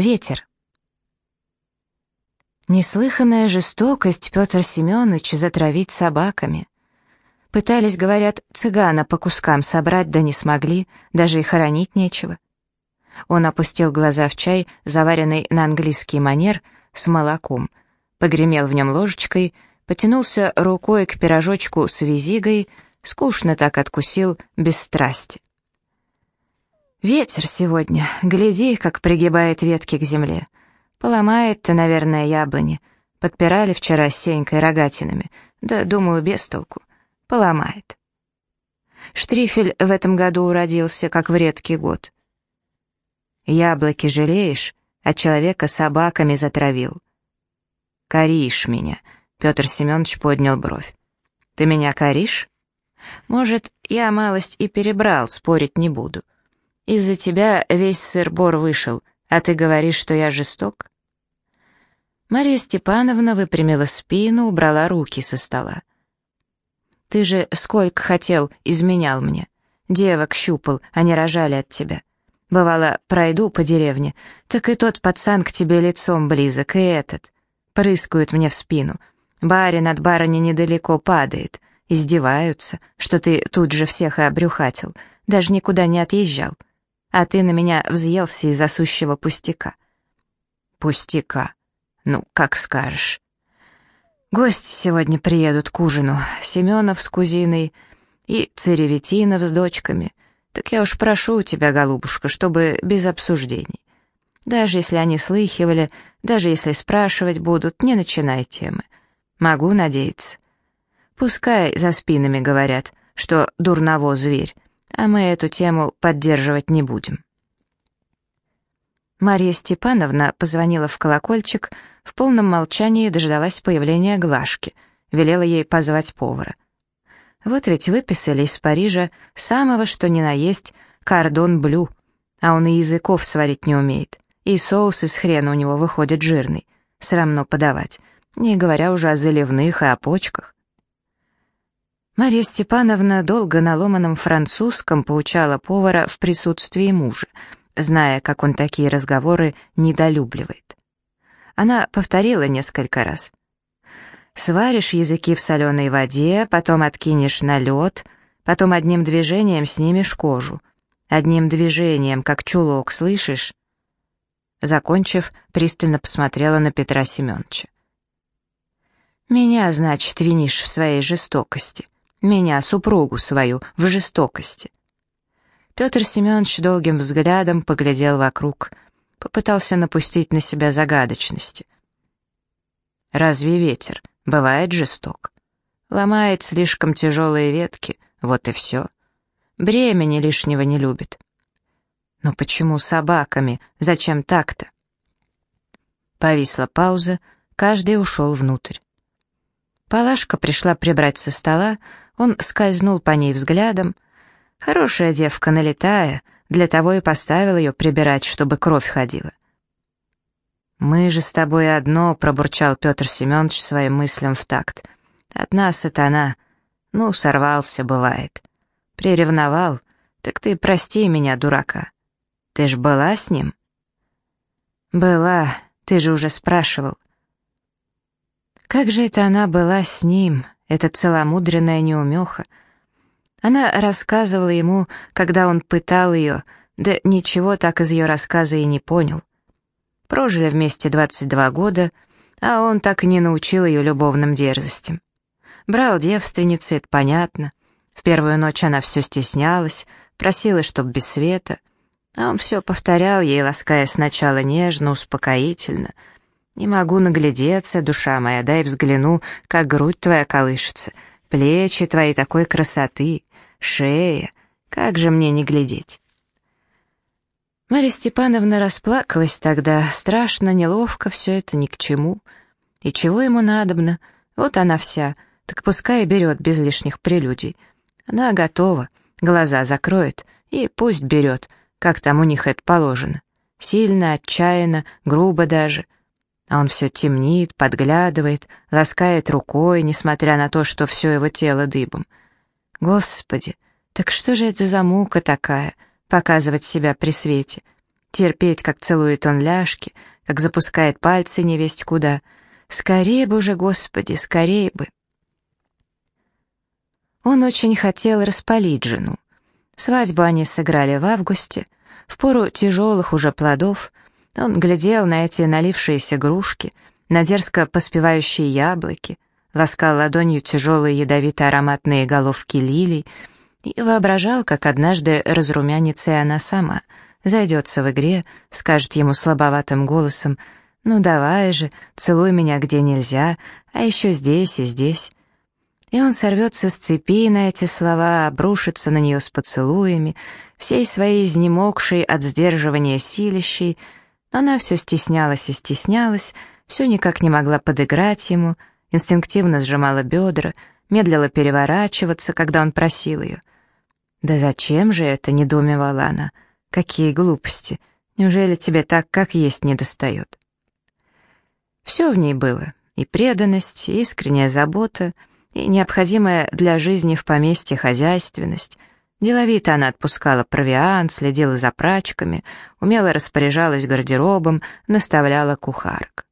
Ветер. Неслыханная жестокость Петр Семенович затравить собаками. Пытались, говорят, цыгана по кускам собрать, да не смогли, даже и хоронить нечего. Он опустил глаза в чай, заваренный на английский манер, с молоком, погремел в нем ложечкой, потянулся рукой к пирожочку с визигой, скучно так откусил, без страсти. Ветер сегодня, гляди, как пригибает ветки к земле. Поломает-то, наверное, яблони. Подпирали вчера с Сенькой рогатинами, да, думаю, без толку. Поломает. Штрифель в этом году уродился, как в редкий год. Яблоки жалеешь, а человека собаками затравил. Коришь меня, Петр Семенович поднял бровь. Ты меня коришь? Может, я малость и перебрал, спорить не буду. Из-за тебя весь сыр-бор вышел, а ты говоришь, что я жесток?» Мария Степановна выпрямила спину, убрала руки со стола. «Ты же сколько хотел, изменял мне. Девок щупал, они рожали от тебя. Бывало, пройду по деревне, так и тот пацан к тебе лицом близок, и этот. Прыскают мне в спину. Барин от барыни недалеко падает. Издеваются, что ты тут же всех и обрюхатил, даже никуда не отъезжал а ты на меня взъелся из-за сущего пустяка». «Пустяка? Ну, как скажешь». «Гости сегодня приедут к ужину, Семенов с кузиной и Цереветинов с дочками. Так я уж прошу у тебя, голубушка, чтобы без обсуждений. Даже если они слыхивали, даже если спрашивать будут, не начинай темы. Могу надеяться. Пускай за спинами говорят, что дурново зверь, а мы эту тему поддерживать не будем. Мария Степановна позвонила в колокольчик, в полном молчании дождалась появления Глашки, велела ей позвать повара. Вот ведь выписали из Парижа самого что ни на есть кордон блю, а он и языков сварить не умеет, и соус из хрена у него выходит жирный, срамно подавать, не говоря уже о заливных и о почках. Марья Степановна долго на ломаном французском поучала повара в присутствии мужа, зная, как он такие разговоры недолюбливает. Она повторила несколько раз. «Сваришь языки в соленой воде, потом откинешь на лед, потом одним движением снимешь кожу. Одним движением, как чулок, слышишь?» Закончив, пристально посмотрела на Петра Семеновича. «Меня, значит, винишь в своей жестокости меня, супругу свою, в жестокости. Петр Семенович долгим взглядом поглядел вокруг, попытался напустить на себя загадочности. Разве ветер бывает жесток? Ломает слишком тяжелые ветки, вот и все. Бремени лишнего не любит. Но почему собаками? Зачем так-то? Повисла пауза, каждый ушел внутрь. Палашка пришла прибрать со стола, он скользнул по ней взглядом. Хорошая девка, налетая, для того и поставил ее прибирать, чтобы кровь ходила. «Мы же с тобой одно», — пробурчал Петр Семенович своим мыслям в такт. «Одна сатана. Ну, сорвался, бывает. Приревновал. Так ты прости меня, дурака. Ты ж была с ним?» «Была. Ты же уже спрашивал». Как же это она была с ним, эта целомудренная неумеха. Она рассказывала ему, когда он пытал ее, да ничего так из ее рассказа и не понял. Прожили вместе 22 года, а он так и не научил ее любовным дерзостям. Брал девственницы, это понятно. В первую ночь она все стеснялась, просила, чтоб без света, а он все повторял ей, лаская сначала нежно, успокоительно — не могу наглядеться, душа моя, дай взгляну, как грудь твоя колышется, плечи твои такой красоты, шея, как же мне не глядеть?» Марья Степановна расплакалась тогда, страшно, неловко, все это ни к чему. И чего ему надобно? Вот она вся, так пускай берет без лишних прелюдий. Она готова, глаза закроет, и пусть берет, как там у них это положено. Сильно, отчаянно, грубо даже — а он все темнит, подглядывает, ласкает рукой, несмотря на то, что все его тело дыбом. Господи, так что же это за мука такая, показывать себя при свете? терпеть, как целует он ляжки, как запускает пальцы невесть куда. Скорее бы уже, Господи, скорее бы. Он очень хотел распалить жену. Свадьбу они сыграли в августе, в пору тяжелых уже плодов. Он глядел на эти налившиеся грушки, на дерзко поспевающие яблоки, ласкал ладонью тяжелые ядовито-ароматные головки лилий и воображал, как однажды разрумянится и она сама, зайдется в игре, скажет ему слабоватым голосом «Ну давай же, целуй меня где нельзя, а еще здесь и здесь». И он сорвется с цепи на эти слова, обрушится на нее с поцелуями, всей своей изнемогшей от сдерживания силищей, она все стеснялась и стеснялась, все никак не могла подыграть ему, инстинктивно сжимала бедра, медлила переворачиваться, когда он просил ее. «Да зачем же это?» — недоумевала она. «Какие глупости! Неужели тебе так, как есть, не достает?» Все в ней было — и преданность, и искренняя забота, и необходимая для жизни в поместье хозяйственность. Деловито она отпускала провиант, следила за прачками, умело распоряжалась гардеробом, наставляла кухарок.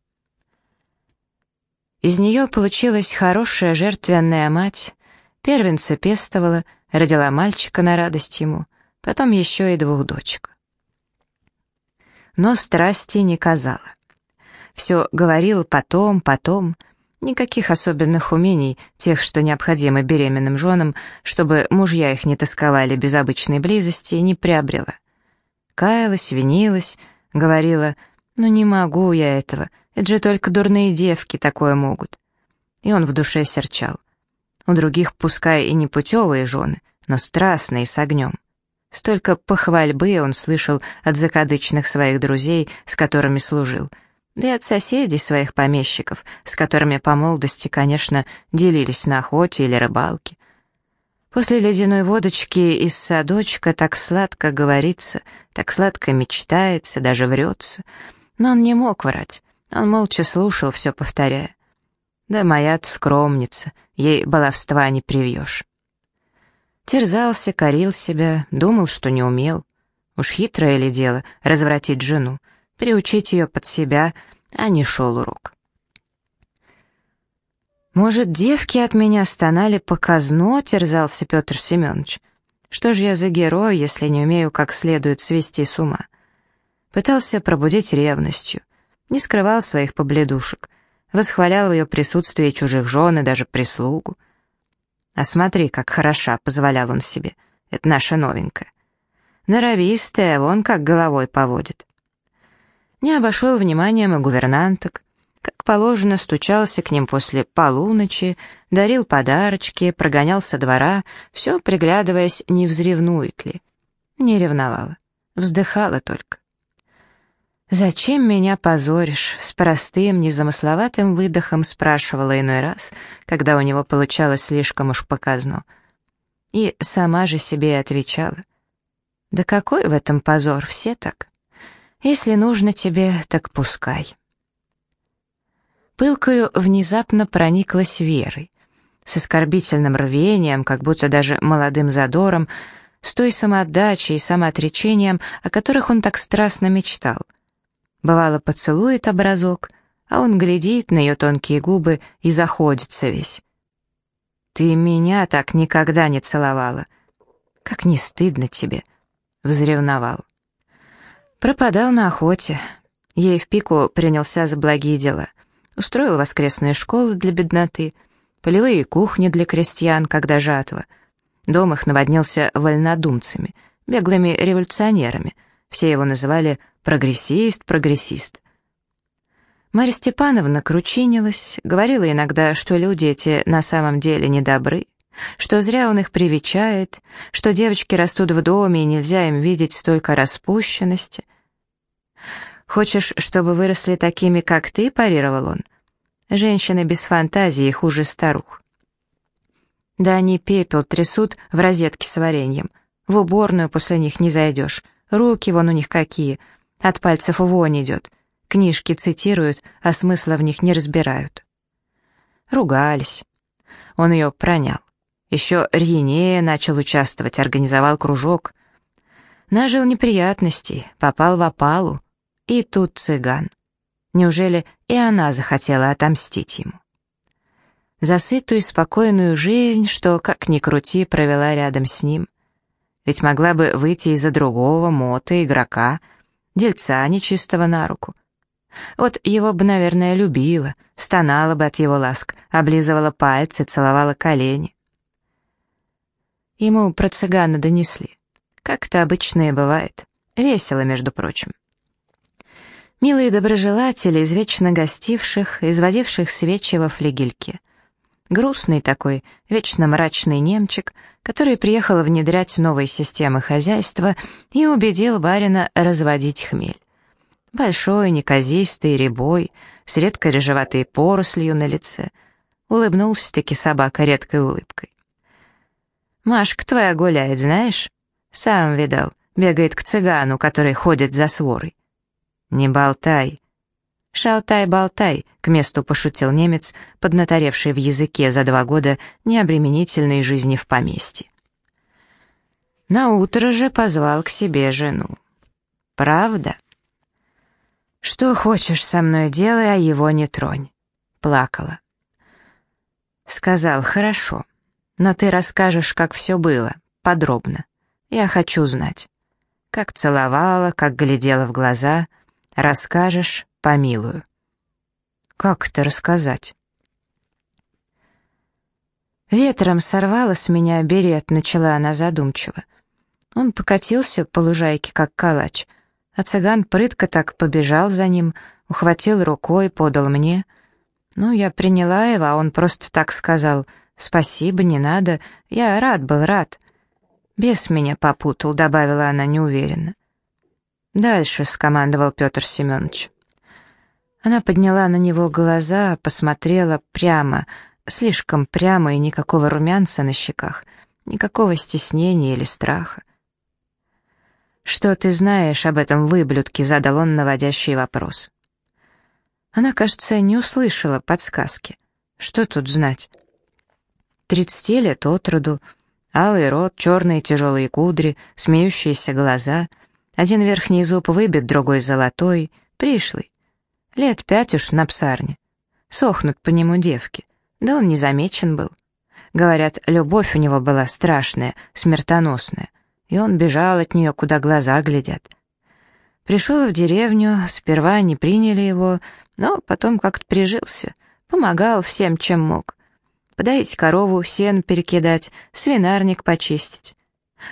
Из нее получилась хорошая жертвенная мать, первенца пестовала, родила мальчика на радость ему, потом еще и двух дочек. Но страсти не казала. Все говорил потом, потом, никаких особенных умений, тех, что необходимы беременным женам, чтобы мужья их не тосковали без обычной близости, не приобрела. Каялась, винилась, говорила, «Ну не могу я этого, это же только дурные девки такое могут». И он в душе серчал. У других, пускай и не путевые жены, но страстные, с огнем. Столько похвальбы он слышал от закадычных своих друзей, с которыми служил, да и от соседей своих помещиков, с которыми по молодости, конечно, делились на охоте или рыбалке. После ледяной водочки из садочка так сладко говорится, так сладко мечтается, даже врется — но он не мог врать. Он молча слушал, все повторяя. «Да моя-то скромница, ей баловства не привьешь». Терзался, корил себя, думал, что не умел. Уж хитрое ли дело развратить жену, приучить ее под себя, а не шел урок. «Может, девки от меня стонали показно?» — терзался Петр Семенович. «Что же я за герой, если не умею как следует свести с ума?» Пытался пробудить ревностью, не скрывал своих побледушек, восхвалял в ее присутствии чужих жен и даже прислугу. «А смотри, как хороша», — позволял он себе, — «это наша новенькая». Норовистая, вон как головой поводит. Не обошел вниманием и гувернанток, как положено, стучался к ним после полуночи, дарил подарочки, прогонял со двора, все приглядываясь, не взревнует ли. Не ревновала, вздыхала только. «Зачем меня позоришь?» — с простым, незамысловатым выдохом спрашивала иной раз, когда у него получалось слишком уж показно. И сама же себе отвечала. «Да какой в этом позор, все так? Если нужно тебе, так пускай». Пылкою внезапно прониклась верой, с оскорбительным рвением, как будто даже молодым задором, с той самоотдачей и самоотречением, о которых он так страстно мечтал — Бывало, поцелует образок, а он глядит на ее тонкие губы и заходится весь. «Ты меня так никогда не целовала. Как не стыдно тебе!» — взревновал. Пропадал на охоте. Ей в пику принялся за благие дела. Устроил воскресные школы для бедноты, полевые кухни для крестьян, когда жатва. Дом их наводнился вольнодумцами, беглыми революционерами. Все его называли Прогрессист, прогрессист. Марья Степановна кручинилась, говорила иногда, что люди эти на самом деле недобры, что зря он их привечает, что девочки растут в доме и нельзя им видеть столько распущенности. «Хочешь, чтобы выросли такими, как ты?» — парировал он. «Женщины без фантазии хуже старух». Да они пепел трясут в розетке с вареньем. В уборную после них не зайдешь. Руки вон у них какие — от пальцев вонь идет. Книжки цитируют, а смысла в них не разбирают. Ругались. Он ее пронял. Еще рьянее начал участвовать, организовал кружок. Нажил неприятностей, попал в опалу. И тут цыган. Неужели и она захотела отомстить ему? За сытую и спокойную жизнь, что, как ни крути, провела рядом с ним. Ведь могла бы выйти из-за другого, мота, игрока, дельца нечистого на руку. Вот его бы, наверное, любила, стонала бы от его ласк, облизывала пальцы, целовала колени. Ему про цыгана донесли. Как это обычно и бывает. Весело, между прочим. Милые доброжелатели из вечно гостивших, изводивших свечи во флигельке. Грустный такой, вечно мрачный немчик, который приехал внедрять новые системы хозяйства и убедил барина разводить хмель. Большой, неказистый, рябой, с редко рыжеватой порослью на лице. Улыбнулся-таки собака редкой улыбкой. «Машка твоя гуляет, знаешь?» «Сам видал, бегает к цыгану, который ходит за сворой». «Не болтай». «Шалтай-болтай», — к месту пошутил немец, поднаторевший в языке за два года необременительной жизни в поместье. Наутро же позвал к себе жену. «Правда?» «Что хочешь со мной делай, а его не тронь», — плакала. Сказал, «Хорошо, но ты расскажешь, как все было, подробно. Я хочу знать. Как целовала, как глядела в глаза. Расскажешь, помилую». «Как это рассказать?» Ветром сорвала с меня берет, начала она задумчиво. Он покатился по лужайке, как калач — а цыган прытко так побежал за ним, ухватил рукой, подал мне. Ну, я приняла его, а он просто так сказал «Спасибо, не надо, я рад был, рад». «Бес меня попутал», — добавила она неуверенно. «Дальше», — скомандовал Петр Семенович. Она подняла на него глаза, посмотрела прямо, слишком прямо и никакого румянца на щеках, никакого стеснения или страха. «Что ты знаешь об этом выблюдке?» — задал он наводящий вопрос. Она, кажется, не услышала подсказки. Что тут знать? Тридцати лет от роду, алый рот, черные тяжелые кудри, смеющиеся глаза, один верхний зуб выбит, другой золотой, пришлый. Лет пять уж на псарне. Сохнут по нему девки. Да он не замечен был. Говорят, любовь у него была страшная, смертоносная и он бежал от нее, куда глаза глядят. Пришел в деревню, сперва не приняли его, но потом как-то прижился, помогал всем, чем мог. Подоить корову, сен перекидать, свинарник почистить.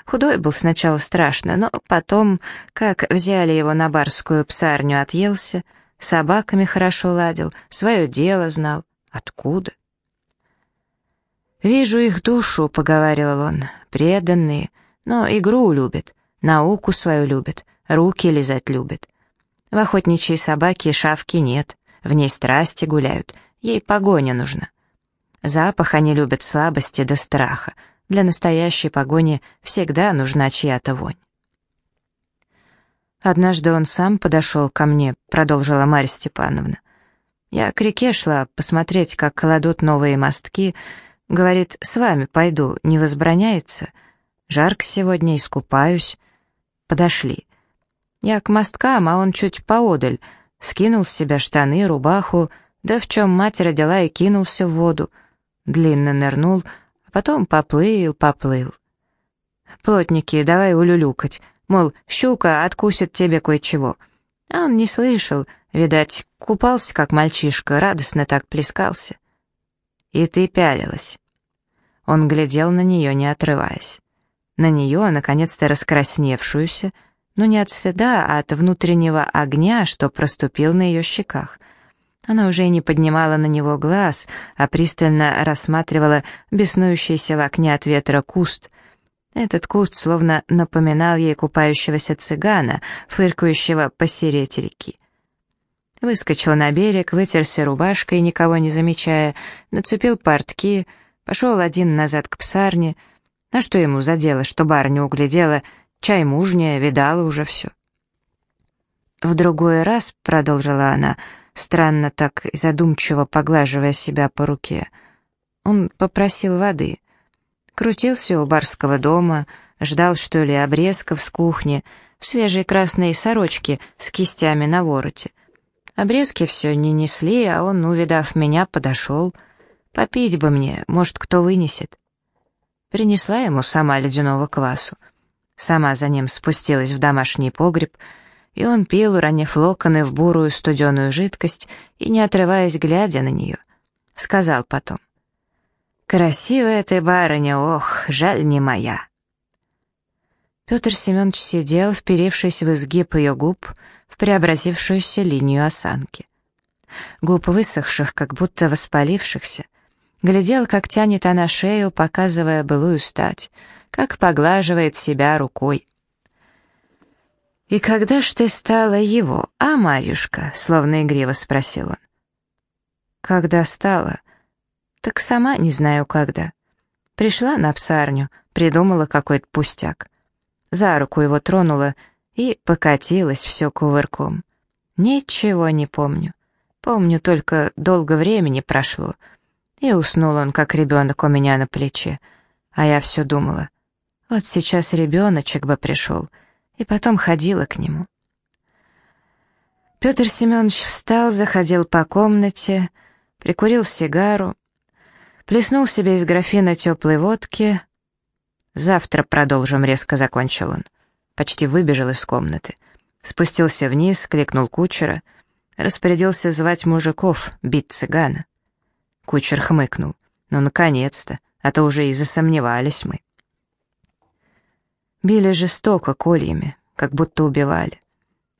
Худой был сначала страшно, но потом, как взяли его на барскую псарню, отъелся, собаками хорошо ладил, свое дело знал. Откуда? «Вижу их душу», — поговаривал он, — «преданные, но игру любит, науку свою любит, руки лизать любит. В охотничьей собаке шавки нет, в ней страсти гуляют, ей погоня нужна. Запах они любят слабости до страха, для настоящей погони всегда нужна чья-то вонь. Однажды он сам подошел ко мне, продолжила Марья Степановна. Я к реке шла посмотреть, как кладут новые мостки. Говорит, с вами пойду, не возбраняется — Жарко сегодня, искупаюсь. Подошли. Я к мосткам, а он чуть поодаль. Скинул с себя штаны, рубаху, да в чем мать родила и кинулся в воду. Длинно нырнул, а потом поплыл, поплыл. Плотники, давай улюлюкать, мол, щука откусит тебе кое-чего. А он не слышал, видать, купался, как мальчишка, радостно так плескался. И ты пялилась. Он глядел на нее, не отрываясь на нее, наконец-то раскрасневшуюся, но не от стыда, а от внутреннего огня, что проступил на ее щеках. Она уже не поднимала на него глаз, а пристально рассматривала беснующийся в окне от ветра куст. Этот куст словно напоминал ей купающегося цыгана, фыркающего посереть реки. Выскочил на берег, вытерся рубашкой, никого не замечая, нацепил портки, пошел один назад к псарне — а что ему за дело, что барыня углядела, чай мужняя, видала уже все. «В другой раз», — продолжила она, странно так и задумчиво поглаживая себя по руке, он попросил воды. Крутился у барского дома, ждал, что ли, обрезков с кухни, в свежей красной сорочке с кистями на вороте. Обрезки все не несли, а он, увидав меня, подошел. Попить бы мне, может, кто вынесет. Принесла ему сама ледяного квасу. Сама за ним спустилась в домашний погреб, и он пил, уронив локоны в бурую студеную жидкость и, не отрываясь, глядя на нее, сказал потом. «Красивая ты, барыня, ох, жаль не моя». Петр Семенович сидел, вперевшись в изгиб ее губ, в преобразившуюся линию осанки. Губ высохших, как будто воспалившихся, глядел, как тянет она шею, показывая былую стать — как поглаживает себя рукой. «И когда ж ты стала его, а, Марьюшка?» — словно игриво спросил он. «Когда стала?» «Так сама не знаю, когда. Пришла на псарню, придумала какой-то пустяк. За руку его тронула и покатилась все кувырком. Ничего не помню. Помню, только долго времени прошло. И уснул он, как ребенок у меня на плече. А я все думала, вот сейчас ребеночек бы пришел, и потом ходила к нему. Петр Семенович встал, заходил по комнате, прикурил сигару, плеснул себе из графина теплой водки. «Завтра продолжим», — резко закончил он. Почти выбежал из комнаты. Спустился вниз, кликнул кучера, распорядился звать мужиков, бить цыгана. Кучер хмыкнул. «Ну, наконец-то, а то уже и засомневались мы». Били жестоко кольями, как будто убивали.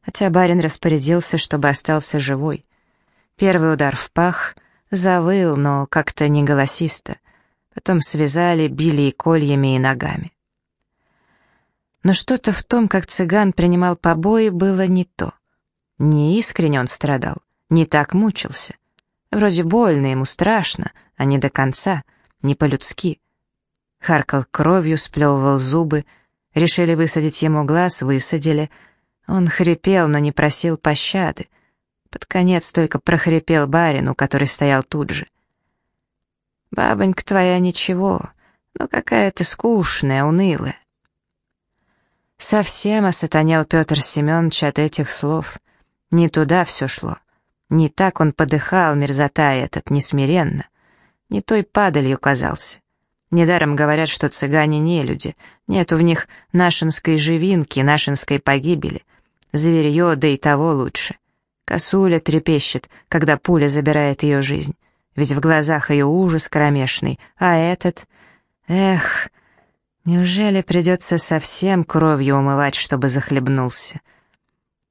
Хотя барин распорядился, чтобы остался живой. Первый удар в пах, завыл, но как-то не голосисто. Потом связали, били и кольями, и ногами. Но что-то в том, как цыган принимал побои, было не то. Не искренне он страдал, не так мучился. Вроде больно, ему страшно, а не до конца, не по-людски. Харкал кровью, сплевывал зубы, Решили высадить ему глаз, высадили. Он хрипел, но не просил пощады. Под конец только прохрипел барину, который стоял тут же. «Бабонька твоя ничего, но какая ты скучная, унылая». Совсем осатанел Петр Семенович от этих слов. Не туда все шло. Не так он подыхал, мерзота этот, несмиренно. Не той падалью казался. Недаром говорят, что цыгане не люди. Нету в них нашинской живинки, нашинской погибели. Зверье, да и того лучше. Косуля трепещет, когда пуля забирает ее жизнь. Ведь в глазах ее ужас кромешный, а этот... Эх, неужели придется совсем кровью умывать, чтобы захлебнулся?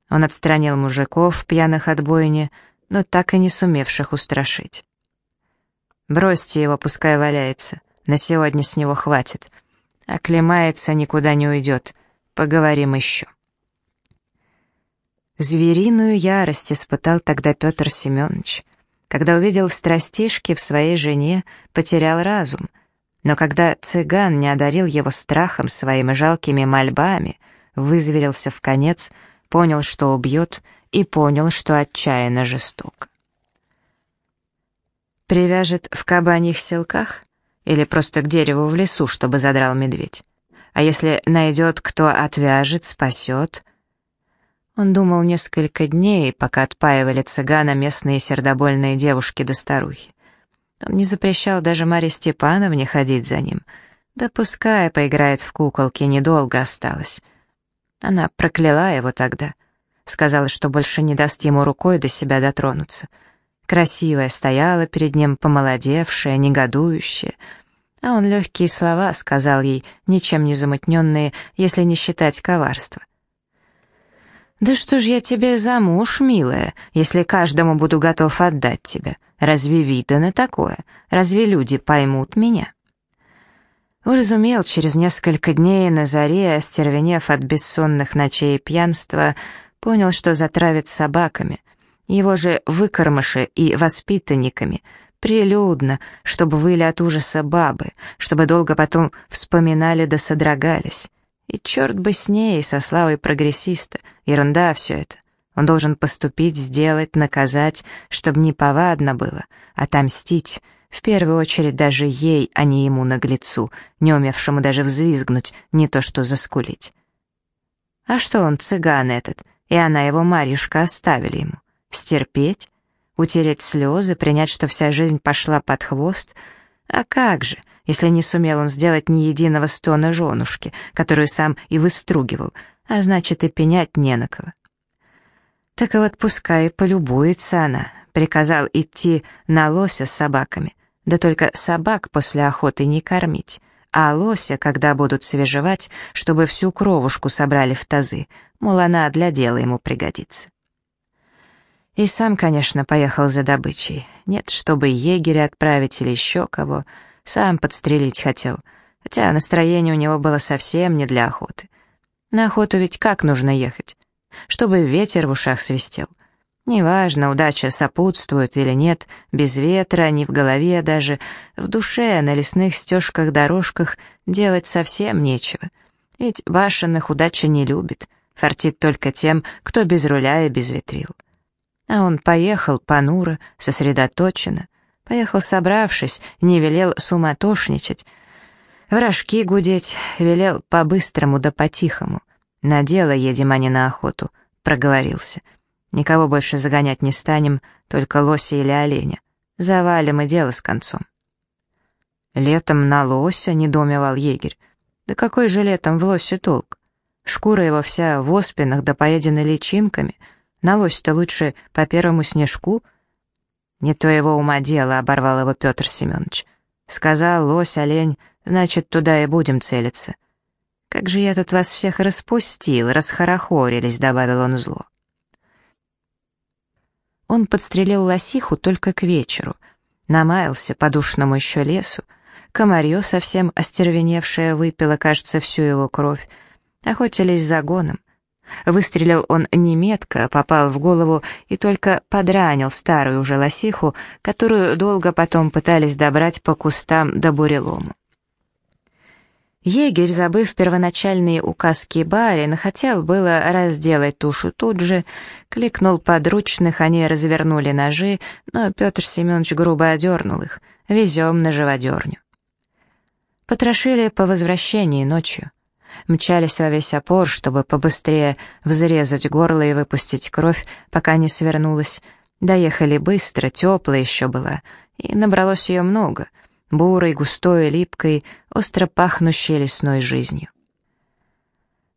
Он отстранил мужиков, пьяных от бойни, но так и не сумевших устрашить. «Бросьте его, пускай валяется. На сегодня с него хватит. Оклемается, никуда не уйдет. Поговорим еще. Звериную ярость испытал тогда Петр Семенович. Когда увидел страстишки в своей жене, потерял разум. Но когда цыган не одарил его страхом своими жалкими мольбами, вызверился в конец, понял, что убьет, и понял, что отчаянно жесток. Привяжет в кабаньих селках? Или просто к дереву в лесу, чтобы задрал медведь. А если найдет, кто отвяжет, спасет? Он думал несколько дней, пока отпаивали цыгана местные сердобольные девушки да старухи. Он не запрещал даже Марье Степановне ходить за ним. Да пускай поиграет в куколки, недолго осталось. Она прокляла его тогда. Сказала, что больше не даст ему рукой до себя дотронуться — Красивая стояла перед ним, помолодевшая, негодующая. А он легкие слова сказал ей, ничем не замутненные, если не считать коварства. «Да что ж я тебе за муж, милая, если каждому буду готов отдать тебя? Разве видано такое? Разве люди поймут меня?» Уразумел через несколько дней на заре, остервенев от бессонных ночей и пьянства, понял, что затравит собаками — его же выкормыши и воспитанниками, прилюдно, чтобы выли от ужаса бабы, чтобы долго потом вспоминали да содрогались. И черт бы с ней, со славой прогрессиста, ерунда все это. Он должен поступить, сделать, наказать, чтобы не повадно было, отомстить, В первую очередь даже ей, а не ему, наглецу, не умевшему даже взвизгнуть, не то что заскулить. А что он, цыган этот, и она его Марьюшка оставили ему? Стерпеть? Утереть слезы, принять, что вся жизнь пошла под хвост? А как же, если не сумел он сделать ни единого стона женушки, которую сам и выстругивал, а значит и пенять не на кого. Так вот пускай полюбуется она, приказал идти на лося с собаками, да только собак после охоты не кормить, а лося, когда будут свежевать, чтобы всю кровушку собрали в тазы, мол, она для дела ему пригодится. И сам, конечно, поехал за добычей. Нет, чтобы егеря отправить или еще кого, сам подстрелить хотел, хотя настроение у него было совсем не для охоты. На охоту ведь как нужно ехать? Чтобы ветер в ушах свистел. Неважно, удача сопутствует или нет, без ветра, ни в голове даже, в душе, на лесных стежках-дорожках делать совсем нечего. Ведь башенных удача не любит, фартит только тем, кто без руля и без ветрил. А он поехал понуро, сосредоточенно, поехал собравшись, не велел суматошничать, вражки гудеть, велел по-быстрому да по-тихому. На дело едем, а не на охоту, проговорился — Никого больше загонять не станем, только лося или оленя. Завалим и дело с концом. Летом на лося недоумевал егерь. Да какой же летом в лосе толк? Шкура его вся в оспинах да поедена личинками. На лось-то лучше по первому снежку. Не то его ума дело, оборвал его Петр Семенович. Сказал лось, олень, значит, туда и будем целиться. Как же я тут вас всех распустил, расхорохорились, добавил он зло. Он подстрелил лосиху только к вечеру, намаялся по душному еще лесу, комарье совсем остервеневшее выпило, кажется, всю его кровь, охотились за гоном. Выстрелил он неметко, попал в голову и только подранил старую уже лосиху, которую долго потом пытались добрать по кустам до бурелому. Егерь, забыв первоначальные указки барина, хотел было разделать тушу тут же, кликнул подручных, они развернули ножи, но Петр Семенович грубо одернул их. «Везем на живодерню». Потрошили по возвращении ночью. Мчались во весь опор, чтобы побыстрее взрезать горло и выпустить кровь, пока не свернулась. Доехали быстро, теплая еще была, и набралось ее много — бурой, густой, липкой, остро пахнущей лесной жизнью.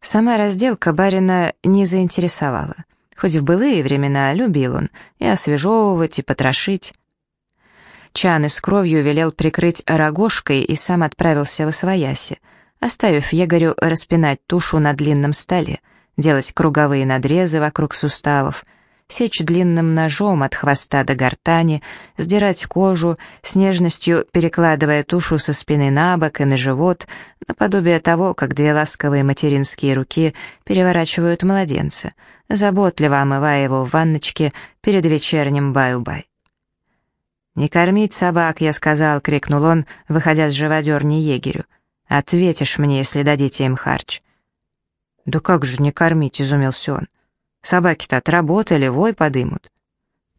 Сама разделка барина не заинтересовала. Хоть в былые времена любил он и освежевывать, и потрошить. Чаны с кровью велел прикрыть рогожкой и сам отправился в освояси, оставив егорю распинать тушу на длинном столе, делать круговые надрезы вокруг суставов — сечь длинным ножом от хвоста до гортани, сдирать кожу, с нежностью перекладывая тушу со спины на бок и на живот, наподобие того, как две ласковые материнские руки переворачивают младенца, заботливо омывая его в ванночке перед вечерним баю-бай. «Не кормить собак», — я сказал, — крикнул он, выходя с живодерни егерю. «Ответишь мне, если дадите им харч». «Да как же не кормить?» — изумился он. Собаки-то отработали, вой подымут.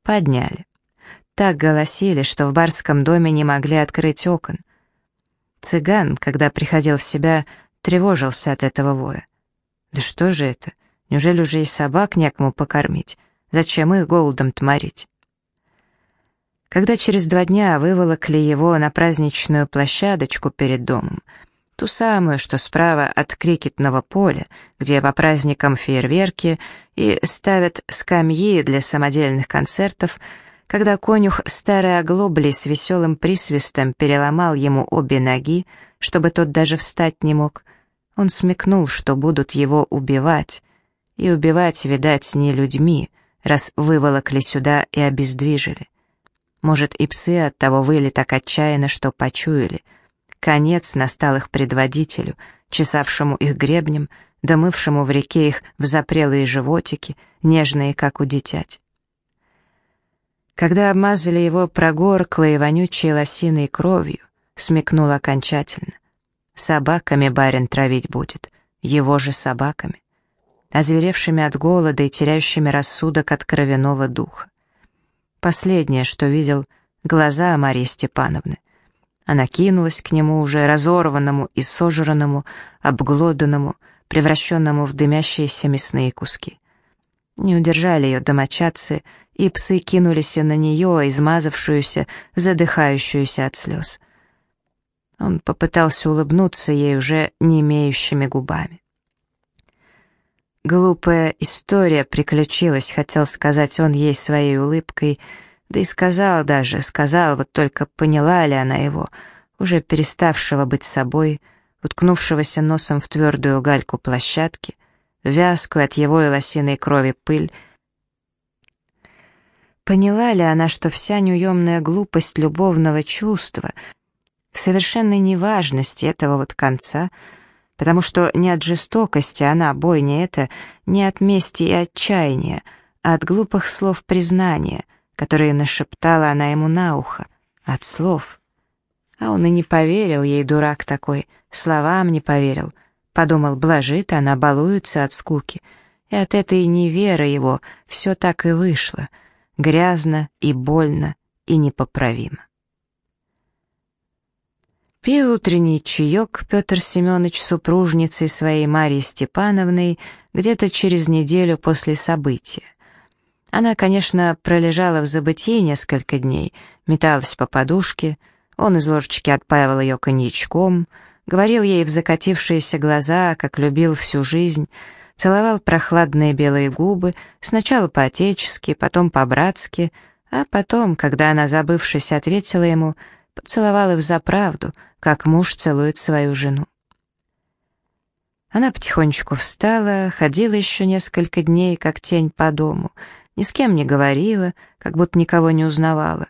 Подняли. Так голосили, что в барском доме не могли открыть окон. Цыган, когда приходил в себя, тревожился от этого воя. Да что же это? Неужели уже и собак некому покормить? Зачем их голодом тморить? Когда через два дня выволокли его на праздничную площадочку перед домом, ту самую, что справа от крикетного поля, где по праздникам фейерверки и ставят скамьи для самодельных концертов, когда конюх старой оглобли с веселым присвистом переломал ему обе ноги, чтобы тот даже встать не мог, он смекнул, что будут его убивать, и убивать, видать, не людьми, раз выволокли сюда и обездвижили. Может, и псы от того выли так отчаянно, что почуяли — Конец настал их предводителю, чесавшему их гребнем, домывшему в реке их в запрелые животики, нежные, как у дитять. Когда обмазали его прогорклой и вонючей лосиной кровью, смекнул окончательно. Собаками барин травить будет, его же собаками, озверевшими от голода и теряющими рассудок от кровяного духа. Последнее, что видел, глаза Марии Степановны. Она кинулась к нему уже разорванному и сожранному, обглоданному, превращенному в дымящиеся мясные куски. Не удержали ее домочадцы, и псы кинулись на нее, измазавшуюся, задыхающуюся от слез. Он попытался улыбнуться ей уже не имеющими губами. Глупая история приключилась, хотел сказать он ей своей улыбкой, да и сказал даже, сказал, вот только поняла ли она его, уже переставшего быть собой, уткнувшегося носом в твердую гальку площадки, вязкую от его и лосиной крови пыль. Поняла ли она, что вся неуемная глупость любовного чувства — в совершенной неважности этого вот конца, потому что не от жестокости она, бойня это, не от мести и отчаяния, а от глупых слов признания, которые нашептала она ему на ухо, от слов. А он и не поверил ей, дурак такой, словам не поверил, подумал, блажит она, балуется от скуки, и от этой неверы его все так и вышло, грязно и больно и непоправимо. Пил утренний чаек Петр Семенович супружницей своей Марьей Степановной где-то через неделю после события. Она, конечно, пролежала в забытии несколько дней, металась по подушке, он из ложечки отпаивал ее коньячком, говорил ей в закатившиеся глаза, как любил всю жизнь, целовал прохладные белые губы, сначала по-отечески, потом по-братски, а потом, когда она, забывшись, ответила ему — поцеловал их за правду, как муж целует свою жену. Она потихонечку встала, ходила еще несколько дней, как тень по дому, ни с кем не говорила, как будто никого не узнавала,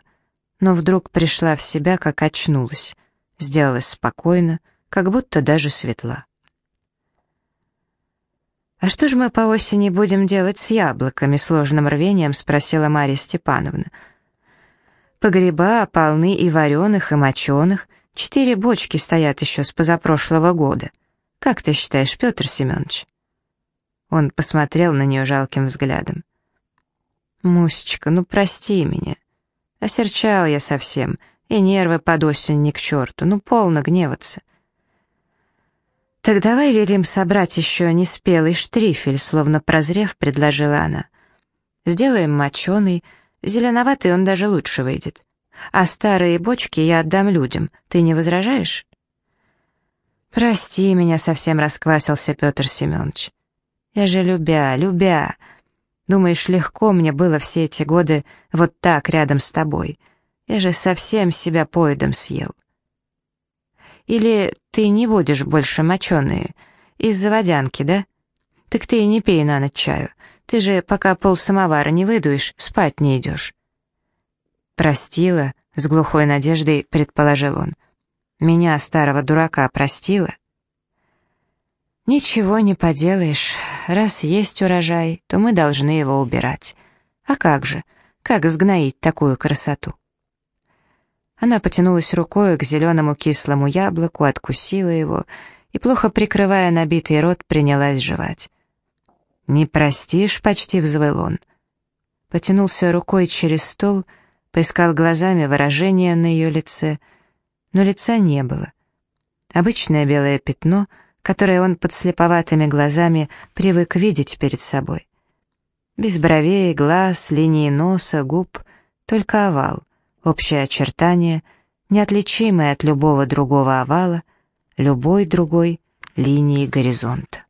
но вдруг пришла в себя, как очнулась, сделалась спокойно, как будто даже светла. «А что же мы по осени будем делать с яблоками?» — сложным рвением спросила Марья Степановна — Погреба полны и вареных, и моченых. Четыре бочки стоят еще с позапрошлого года. Как ты считаешь, Петр Семенович?» Он посмотрел на нее жалким взглядом. «Мусечка, ну прости меня. Осерчал я совсем, и нервы под осень ни к черту, ну полно гневаться». «Так давай велим собрать еще неспелый штрифель», словно прозрев, предложила она. «Сделаем моченый, Зеленоватый он даже лучше выйдет. А старые бочки я отдам людям. Ты не возражаешь?» «Прости меня», — совсем расквасился Петр Семенович. «Я же любя, любя. Думаешь, легко мне было все эти годы вот так рядом с тобой? Я же совсем себя поедом съел». «Или ты не будешь больше моченые? Из-за водянки, да? Так ты и не пей на ночь чаю. Ты же, пока пол самовара не выдуешь, спать не идешь». «Простила?» — с глухой надеждой предположил он. «Меня, старого дурака, простила?» «Ничего не поделаешь. Раз есть урожай, то мы должны его убирать. А как же? Как сгноить такую красоту?» Она потянулась рукой к зеленому кислому яблоку, откусила его и, плохо прикрывая набитый рот, принялась жевать. «Не простишь?» — почти взвыл он. Потянулся рукой через стол, поискал глазами выражение на ее лице, но лица не было. Обычное белое пятно, которое он под слеповатыми глазами привык видеть перед собой. Без бровей, глаз, линии носа, губ, только овал, общее очертание, неотличимое от любого другого овала, любой другой линии горизонта.